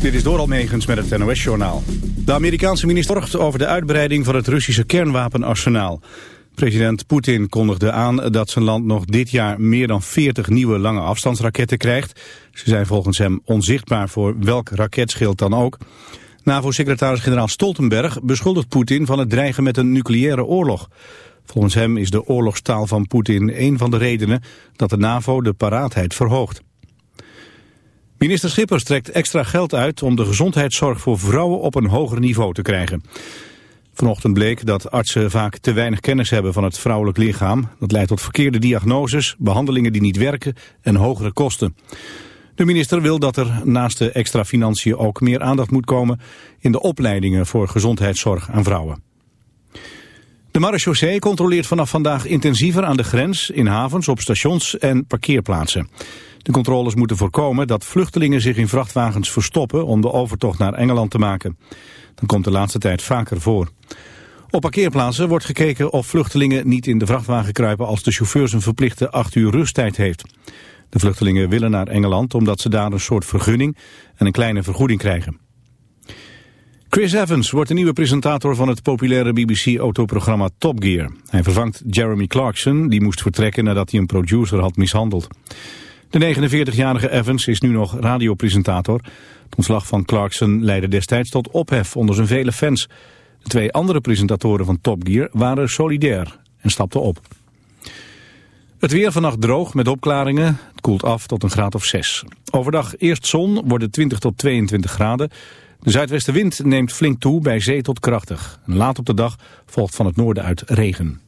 Dit is door Almegens met het NOS-journaal. De Amerikaanse minister zorgt over de uitbreiding van het Russische kernwapenarsenaal. President Poetin kondigde aan dat zijn land nog dit jaar meer dan 40 nieuwe lange afstandsraketten krijgt. Ze zijn volgens hem onzichtbaar voor welk raketschild dan ook. NAVO-secretaris-generaal Stoltenberg beschuldigt Poetin van het dreigen met een nucleaire oorlog. Volgens hem is de oorlogstaal van Poetin een van de redenen dat de NAVO de paraatheid verhoogt. Minister Schippers trekt extra geld uit om de gezondheidszorg voor vrouwen op een hoger niveau te krijgen. Vanochtend bleek dat artsen vaak te weinig kennis hebben van het vrouwelijk lichaam. Dat leidt tot verkeerde diagnoses, behandelingen die niet werken en hogere kosten. De minister wil dat er naast de extra financiën ook meer aandacht moet komen in de opleidingen voor gezondheidszorg aan vrouwen. De marechaussee controleert vanaf vandaag intensiever aan de grens, in havens, op stations en parkeerplaatsen. De controles moeten voorkomen dat vluchtelingen zich in vrachtwagens verstoppen om de overtocht naar Engeland te maken. Dat komt de laatste tijd vaker voor. Op parkeerplaatsen wordt gekeken of vluchtelingen niet in de vrachtwagen kruipen als de chauffeur zijn verplichte acht uur rusttijd heeft. De vluchtelingen willen naar Engeland omdat ze daar een soort vergunning en een kleine vergoeding krijgen. Chris Evans wordt de nieuwe presentator van het populaire BBC-autoprogramma Top Gear. Hij vervangt Jeremy Clarkson, die moest vertrekken nadat hij een producer had mishandeld. De 49-jarige Evans is nu nog radiopresentator. Het ontslag van Clarkson leidde destijds tot ophef onder zijn vele fans. De twee andere presentatoren van Top Gear waren solidair en stapten op. Het weer vannacht droog met opklaringen. Het koelt af tot een graad of 6. Overdag eerst zon, worden 20 tot 22 graden. De zuidwestenwind neemt flink toe, bij zee tot krachtig. Laat op de dag volgt van het noorden uit regen.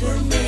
were made.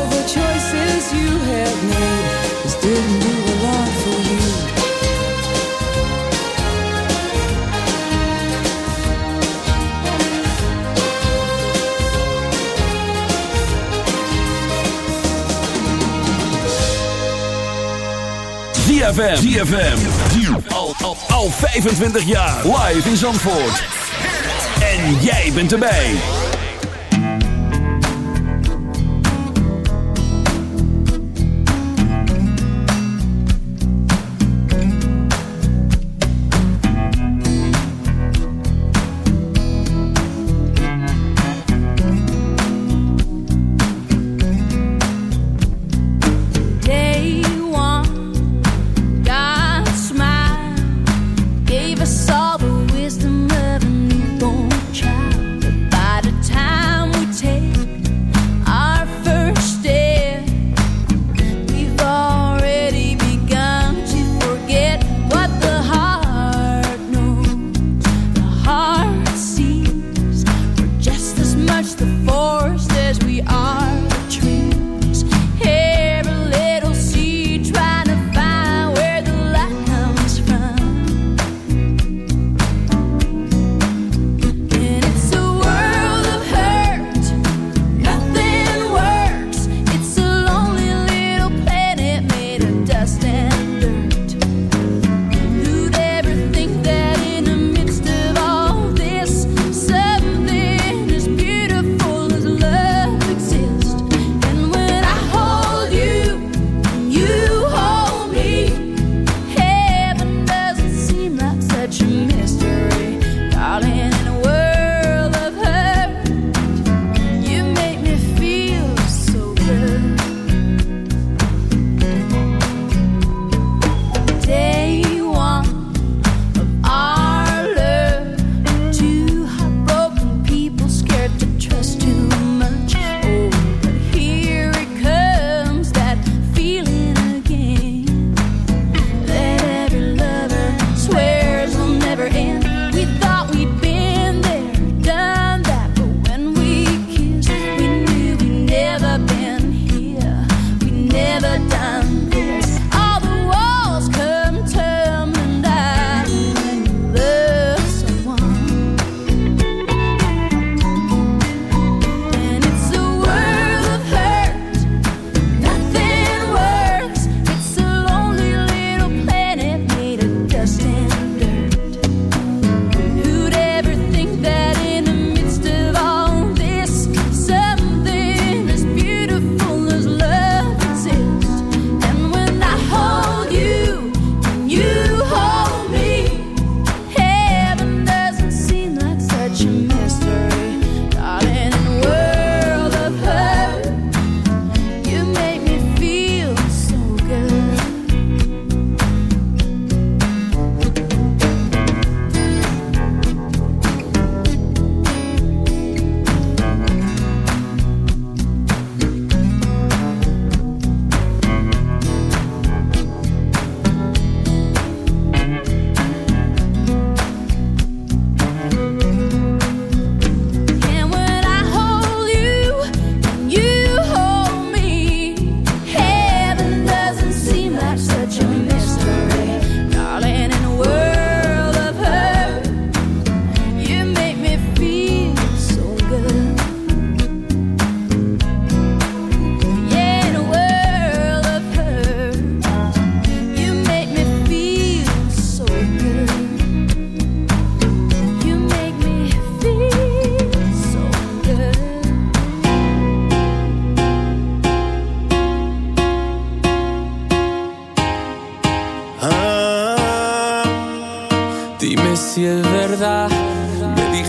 choices you have made is didn't do a lot for you. ZFM, ZFM, al, al, al 25 jaar live in Zandvoort. En jij bent erbij.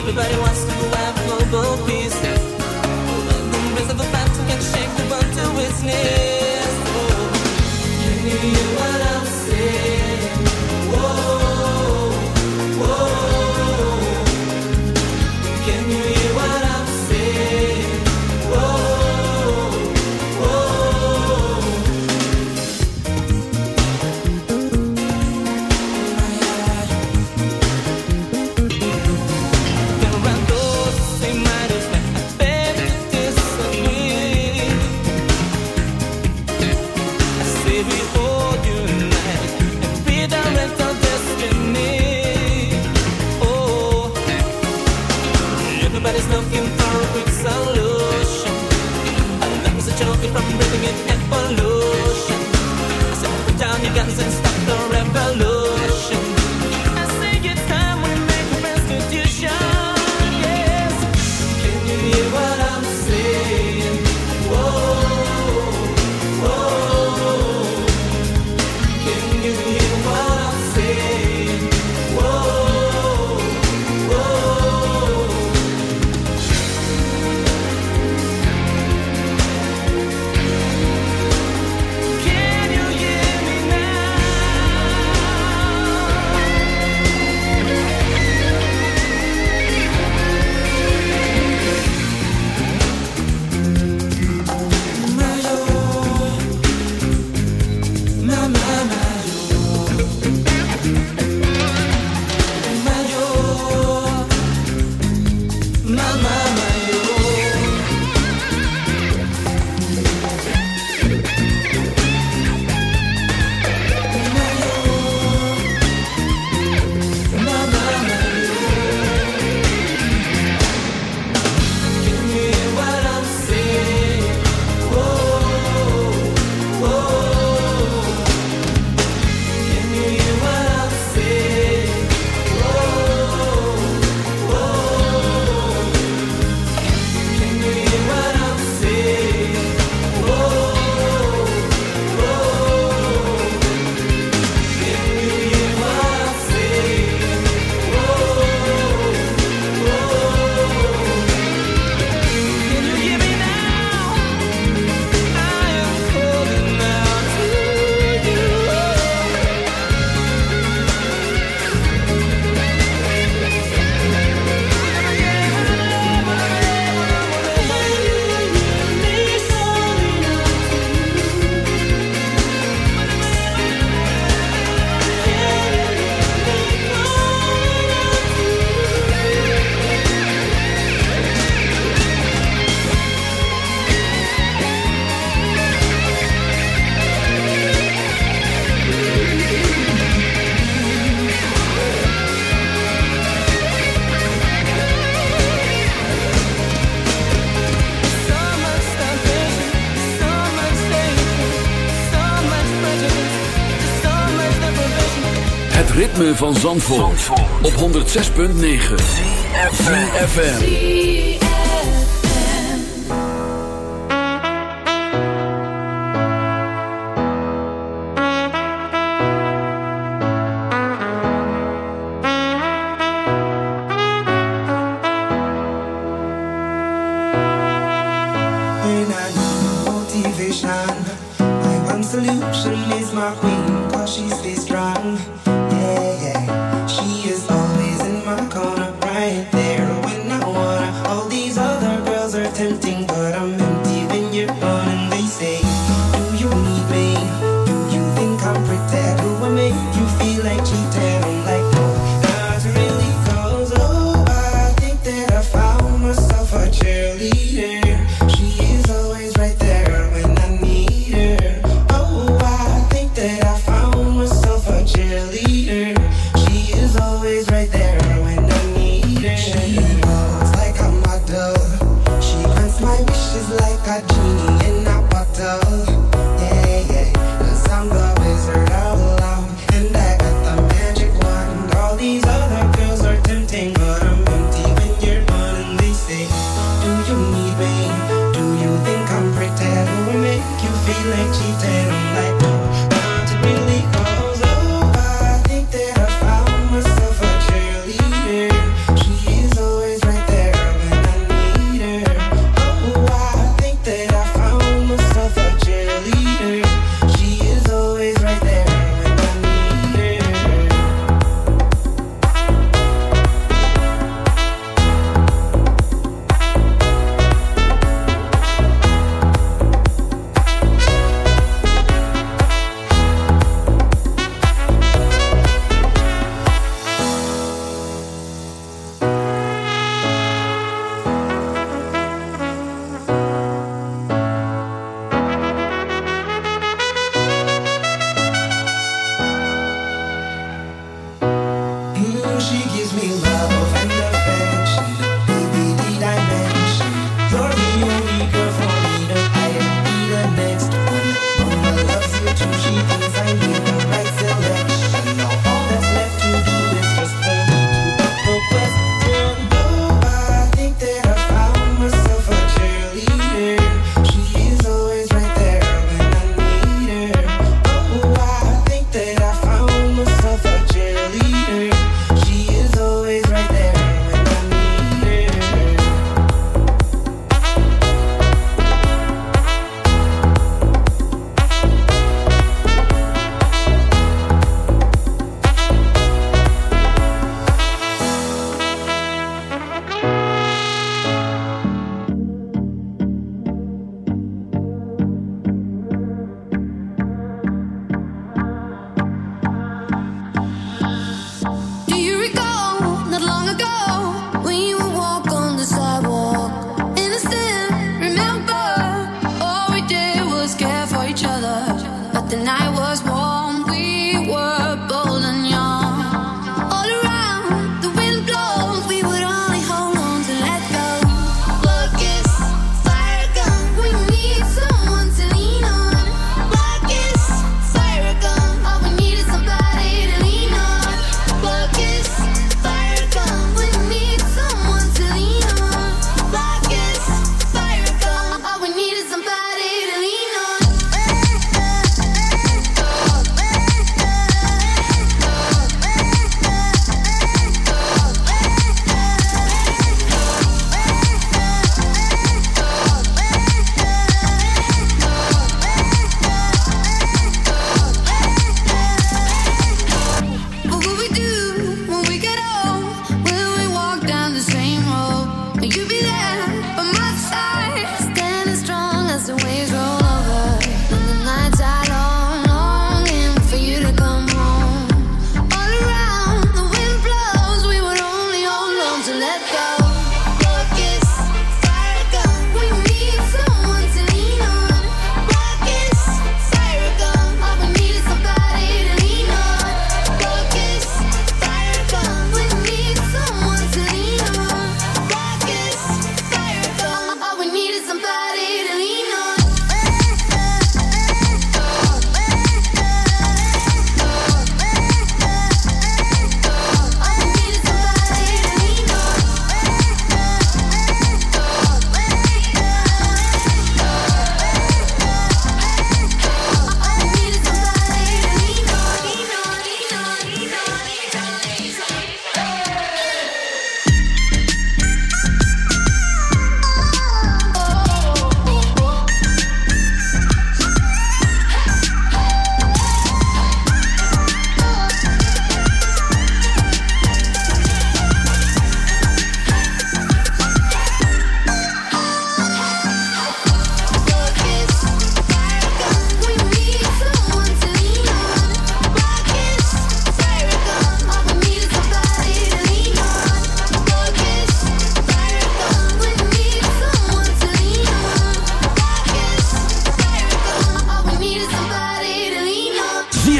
Everybody wants to have global peace. van Zandvoort, op 106.9 CFFM Motivation, my one solution is my queen, cause she's this strong.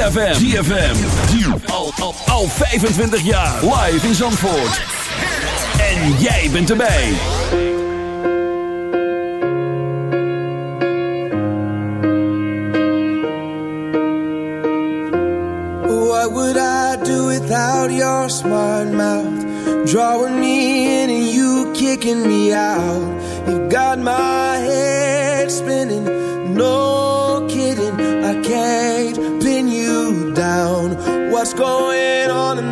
ZFM. ZFM. Al, al, al 25 jaar. Live in Zandvoort. En jij bent erbij. What would I do without your smart mouth? Drawing me in and you kicking me out. You got my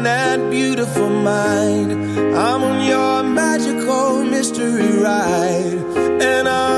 that beautiful mind. I'm on your magical mystery ride, and I.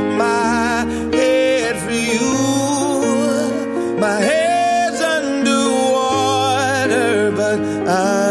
I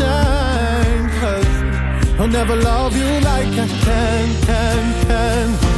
understand. Cause I'll never love you like I can, can, can.